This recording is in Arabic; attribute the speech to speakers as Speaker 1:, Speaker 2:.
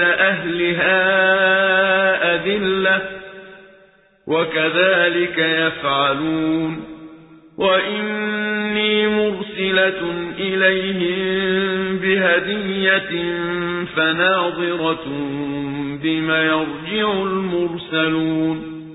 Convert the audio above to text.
Speaker 1: أَهْلِهَا أَذِلَّةً وَكَذَلِكَ يَفْعَلُونَ. وَإِنِّي مُرْسِلَةٌ إِلَيْهِم بِهَدِيَّةٍ فَنَاظِرَةٌ بِمَ يَرْجِعُ الْمُرْسَلُونَ.